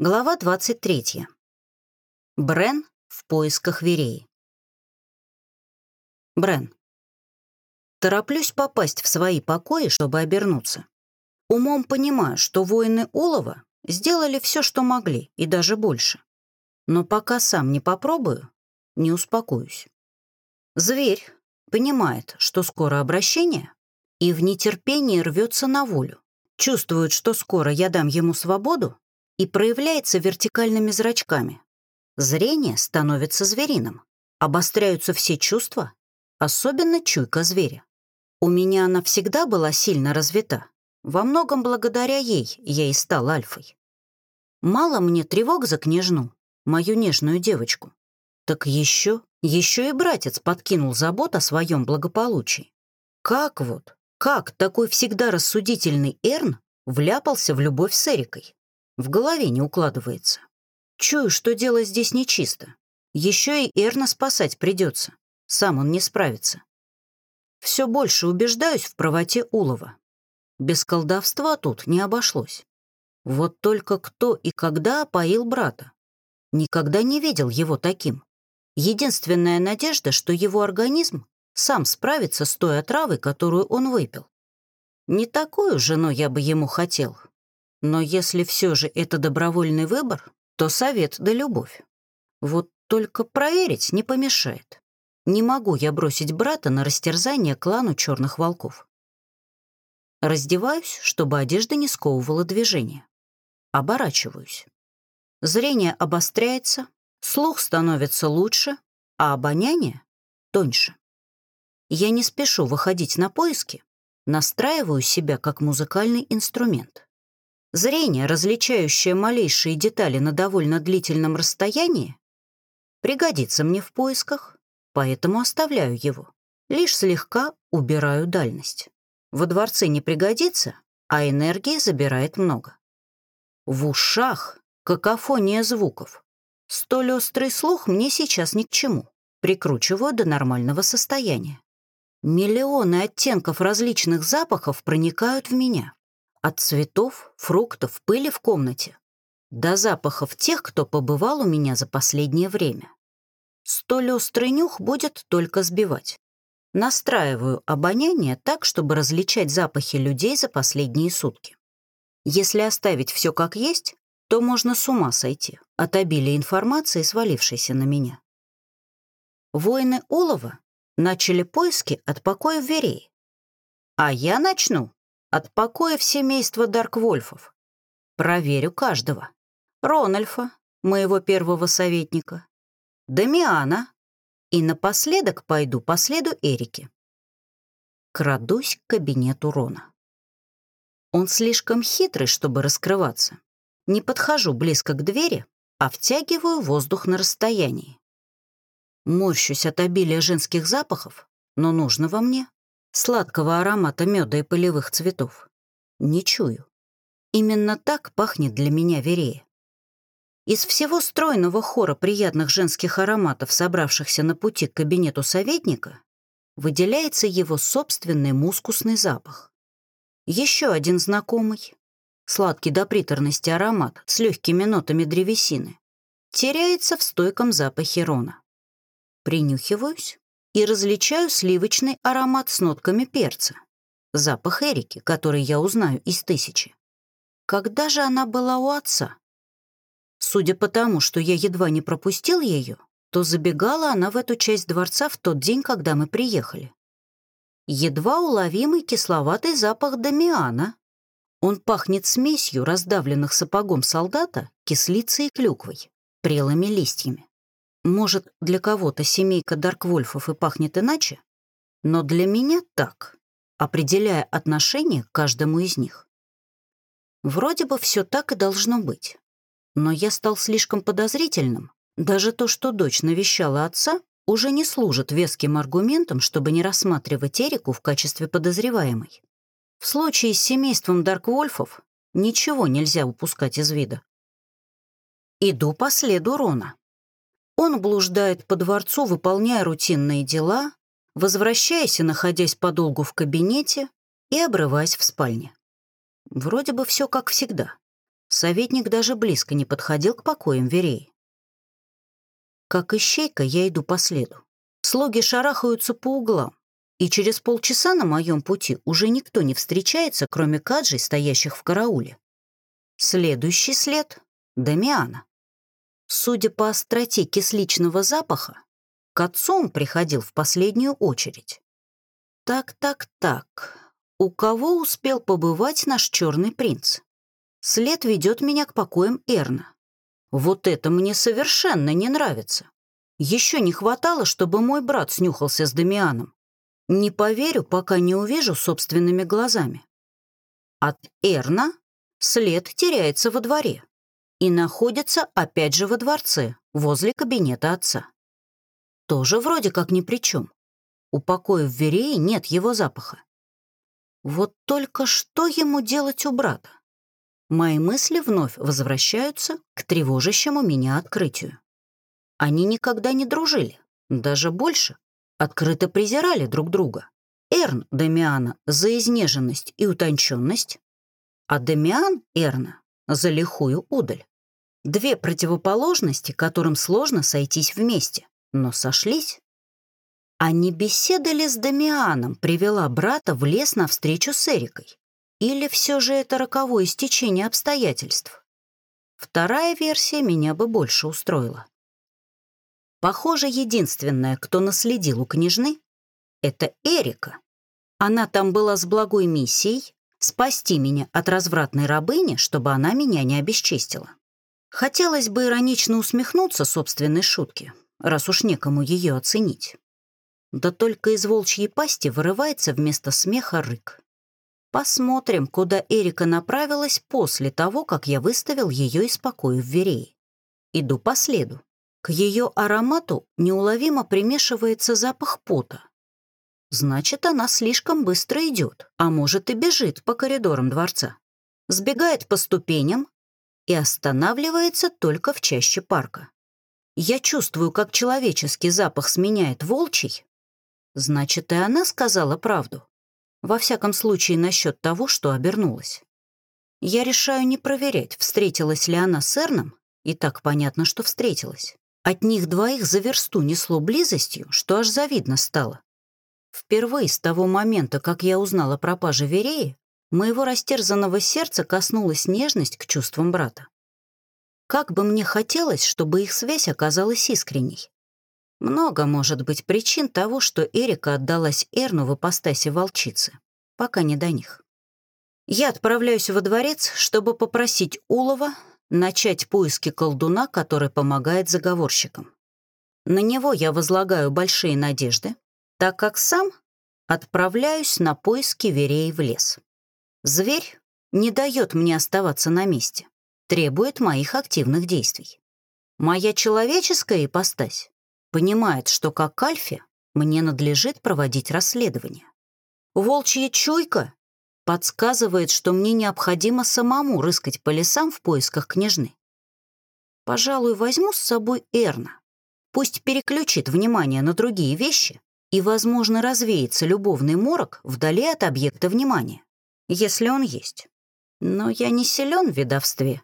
Глава 23. Брен в поисках Вереи. Брен. Тороплюсь попасть в свои покои, чтобы обернуться. Умом понимаю, что воины Улова сделали все, что могли, и даже больше. Но пока сам не попробую, не успокоюсь. Зверь понимает, что скоро обращение, и в нетерпении рвется на волю. Чувствует, что скоро я дам ему свободу, и проявляется вертикальными зрачками. Зрение становится звериным. Обостряются все чувства, особенно чуйка зверя. У меня она всегда была сильно развита. Во многом благодаря ей я и стал альфой. Мало мне тревог за княжну, мою нежную девочку. Так еще, еще и братец подкинул забот о своем благополучии. Как вот, как такой всегда рассудительный Эрн вляпался в любовь с Эрикой? В голове не укладывается. Чую, что дело здесь нечисто. Еще и Эрна спасать придется. Сам он не справится. Все больше убеждаюсь в правоте Улова. Без колдовства тут не обошлось. Вот только кто и когда опоил брата. Никогда не видел его таким. Единственная надежда, что его организм сам справится с той отравой, которую он выпил. Не такую жену я бы ему хотел, но если все же это добровольный выбор, то совет да любовь. Вот только проверить не помешает. Не могу я бросить брата на растерзание клану черных волков. Раздеваюсь, чтобы одежда не сковывала движение. Оборачиваюсь. Зрение обостряется, слух становится лучше, а обоняние — тоньше. Я не спешу выходить на поиски, настраиваю себя как музыкальный инструмент. Зрение, различающее малейшие детали на довольно длительном расстоянии, пригодится мне в поисках, поэтому оставляю его. Лишь слегка убираю дальность. Во дворце не пригодится, а энергии забирает много. В ушах какофония звуков. Столь острый слух мне сейчас ни к чему. Прикручиваю до нормального состояния. Миллионы оттенков различных запахов проникают в меня. От цветов, фруктов, пыли в комнате до запахов тех, кто побывал у меня за последнее время. Столь острый нюх будет только сбивать. Настраиваю обоняние так, чтобы различать запахи людей за последние сутки. Если оставить все как есть, то можно с ума сойти от обилия информации, свалившейся на меня. Воины Улова начали поиски от покоя в Верее. А я начну от покоя в семейство Дарквольфов. Проверю каждого. Рональфа, моего первого советника, Дамиана, и напоследок пойду по следу Эрики. Крадусь к кабинету Рона. Он слишком хитрый, чтобы раскрываться. Не подхожу близко к двери, а втягиваю воздух на расстоянии. Морщусь от обилия женских запахов, но нужного мне сладкого аромата меда и полевых цветов. Не чую. Именно так пахнет для меня Верея. Из всего стройного хора приятных женских ароматов, собравшихся на пути к кабинету советника, выделяется его собственный мускусный запах. Еще один знакомый, сладкий до приторности аромат с легкими нотами древесины, теряется в стойком запахе Рона. Принюхиваюсь и различаю сливочный аромат с нотками перца. Запах Эрики, который я узнаю из тысячи. Когда же она была у отца? Судя по тому, что я едва не пропустил ее, то забегала она в эту часть дворца в тот день, когда мы приехали. Едва уловимый кисловатый запах Дамиана. Он пахнет смесью раздавленных сапогом солдата, кислицей и клюквой, прелыми листьями. Может, для кого-то семейка Дарквольфов и пахнет иначе, но для меня так, определяя отношение к каждому из них. Вроде бы все так и должно быть. Но я стал слишком подозрительным. Даже то, что дочь навещала отца, уже не служит веским аргументом, чтобы не рассматривать Эрику в качестве подозреваемой. В случае с семейством Дарквольфов ничего нельзя упускать из вида. Иду по следу Рона. Он блуждает по дворцу, выполняя рутинные дела, возвращаясь и находясь подолгу в кабинете и обрываясь в спальне. Вроде бы все как всегда. Советник даже близко не подходил к покоям Вереи. Как ищейка я иду по следу. Слуги шарахаются по углам, и через полчаса на моем пути уже никто не встречается, кроме каджей, стоящих в карауле. Следующий след — Дамиана. Судя по остроте кисличного запаха, к отцу он приходил в последнюю очередь. Так-так-так, у кого успел побывать наш черный принц? След ведет меня к покоям Эрна. Вот это мне совершенно не нравится. Еще не хватало, чтобы мой брат снюхался с Дамианом. Не поверю, пока не увижу собственными глазами. От Эрна след теряется во дворе и находится опять же во дворце, возле кабинета отца. Тоже вроде как ни при чем. У покоя в Верее нет его запаха. Вот только что ему делать у брата? Мои мысли вновь возвращаются к тревожащему меня открытию. Они никогда не дружили, даже больше, открыто презирали друг друга. Эрн Дамиана за изнеженность и утонченность, а Дамиан Эрна за лихую удаль. Две противоположности, которым сложно сойтись вместе, но сошлись. А не беседа ли с Дамианом привела брата в лес навстречу с Эрикой? Или все же это роковое стечение обстоятельств? Вторая версия меня бы больше устроила. Похоже, единственная, кто наследил у княжны, это Эрика. Она там была с благой миссией спасти меня от развратной рабыни, чтобы она меня не обесчестила. Хотелось бы иронично усмехнуться собственной шутке, раз уж некому ее оценить. Да только из волчьей пасти вырывается вместо смеха рык. Посмотрим, куда Эрика направилась после того, как я выставил ее из покоя в Верее. Иду по следу. К ее аромату неуловимо примешивается запах пота. Значит, она слишком быстро идет, а может и бежит по коридорам дворца. Сбегает по ступеням и останавливается только в чаще парка. Я чувствую, как человеческий запах сменяет волчий, Значит, и она сказала правду. Во всяком случае, насчет того, что обернулась. Я решаю не проверять, встретилась ли она с Эрном, и так понятно, что встретилась. От них двоих за версту несло близостью, что аж завидно стало. Впервые с того момента, как я узнала про пропаже Вереи, моего растерзанного сердца коснулась нежность к чувствам брата. Как бы мне хотелось, чтобы их связь оказалась искренней. Много может быть причин того, что Эрика отдалась Эрну в ипостаси волчицы. Пока не до них. Я отправляюсь во дворец, чтобы попросить Улова начать поиски колдуна, который помогает заговорщикам. На него я возлагаю большие надежды, так как сам отправляюсь на поиски верей в лес. Зверь не дает мне оставаться на месте, требует моих активных действий. Моя человеческая ипостась понимает, что как Альфе мне надлежит проводить расследование. Волчья чуйка подсказывает, что мне необходимо самому рыскать по лесам в поисках княжны. Пожалуй, возьму с собой Эрна. Пусть переключит внимание на другие вещи и, возможно, развеется любовный морок вдали от объекта внимания, если он есть. Но я не силен в ведовстве